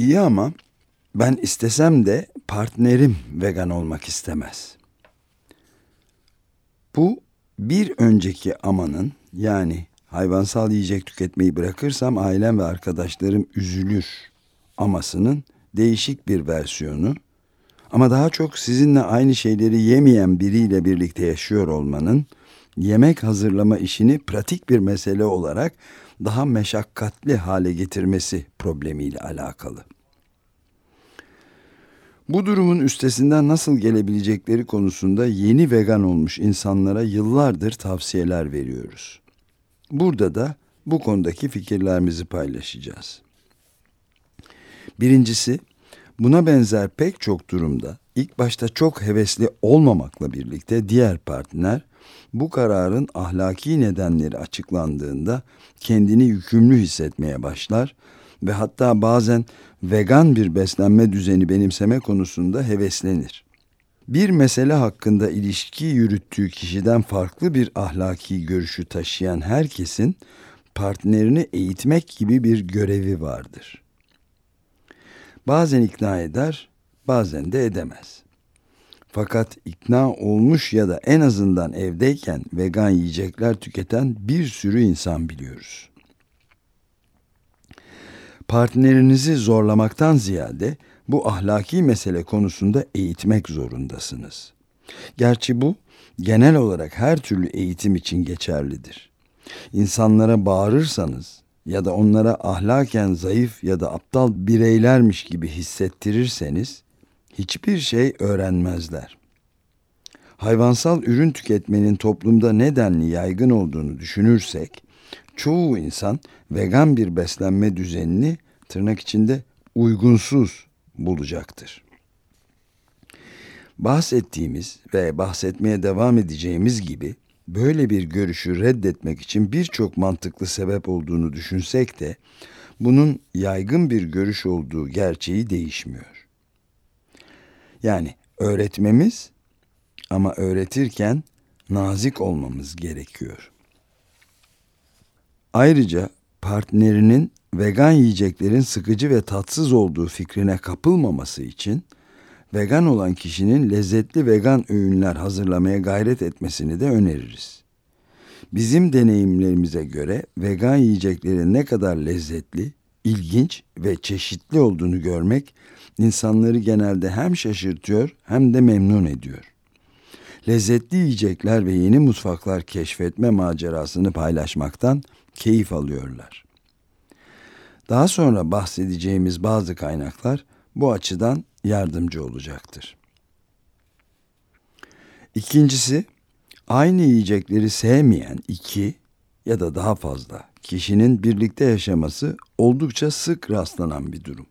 iyi ama ben istesem de partnerim vegan olmak istemez. Bu bir önceki amanın yani hayvansal yiyecek tüketmeyi bırakırsam ailem ve arkadaşlarım üzülür amasının değişik bir versiyonu ama daha çok sizinle aynı şeyleri yemeyen biriyle birlikte yaşıyor olmanın yemek hazırlama işini pratik bir mesele olarak daha meşakkatli hale getirmesi problemiyle alakalı. Bu durumun üstesinden nasıl gelebilecekleri konusunda yeni vegan olmuş insanlara yıllardır tavsiyeler veriyoruz. Burada da bu konudaki fikirlerimizi paylaşacağız. Birincisi, buna benzer pek çok durumda ilk başta çok hevesli olmamakla birlikte diğer partner bu kararın ahlaki nedenleri açıklandığında kendini yükümlü hissetmeye başlar ve hatta bazen vegan bir beslenme düzeni benimseme konusunda heveslenir. Bir mesele hakkında ilişki yürüttüğü kişiden farklı bir ahlaki görüşü taşıyan herkesin partnerini eğitmek gibi bir görevi vardır. Bazen ikna eder, bazen de edemez. Fakat ikna olmuş ya da en azından evdeyken vegan yiyecekler tüketen bir sürü insan biliyoruz. Partnerinizi zorlamaktan ziyade bu ahlaki mesele konusunda eğitmek zorundasınız. Gerçi bu genel olarak her türlü eğitim için geçerlidir. İnsanlara bağırırsanız ya da onlara ahlaken zayıf ya da aptal bireylermiş gibi hissettirirseniz hiçbir şey öğrenmezler. Hayvansal ürün tüketmenin toplumda nedenli yaygın olduğunu düşünürsek, çoğu insan vegan bir beslenme düzenini tırnak içinde uygunsuz bulacaktır. Bahsettiğimiz ve bahsetmeye devam edeceğimiz gibi böyle bir görüşü reddetmek için birçok mantıklı sebep olduğunu düşünsek de bunun yaygın bir görüş olduğu gerçeği değişmiyor. Yani öğretmemiz ama öğretirken nazik olmamız gerekiyor. Ayrıca partnerinin vegan yiyeceklerin sıkıcı ve tatsız olduğu fikrine kapılmaması için vegan olan kişinin lezzetli vegan öğünler hazırlamaya gayret etmesini de öneririz. Bizim deneyimlerimize göre vegan yiyeceklerin ne kadar lezzetli, ilginç ve çeşitli olduğunu görmek insanları genelde hem şaşırtıyor hem de memnun ediyor. Lezzetli yiyecekler ve yeni mutfaklar keşfetme macerasını paylaşmaktan keyif alıyorlar. Daha sonra bahsedeceğimiz bazı kaynaklar bu açıdan yardımcı olacaktır. İkincisi, aynı yiyecekleri sevmeyen iki ya da daha fazla kişinin birlikte yaşaması oldukça sık rastlanan bir durum.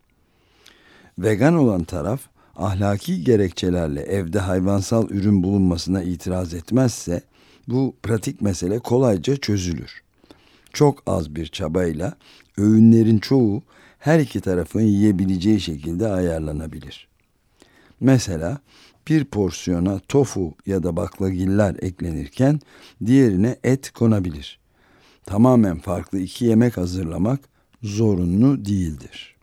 Vegan olan taraf ahlaki gerekçelerle evde hayvansal ürün bulunmasına itiraz etmezse bu pratik mesele kolayca çözülür. Çok az bir çabayla öğünlerin çoğu her iki tarafın yiyebileceği şekilde ayarlanabilir. Mesela bir porsiyona tofu ya da baklagiller eklenirken diğerine et konabilir. Tamamen farklı iki yemek hazırlamak zorunlu değildir.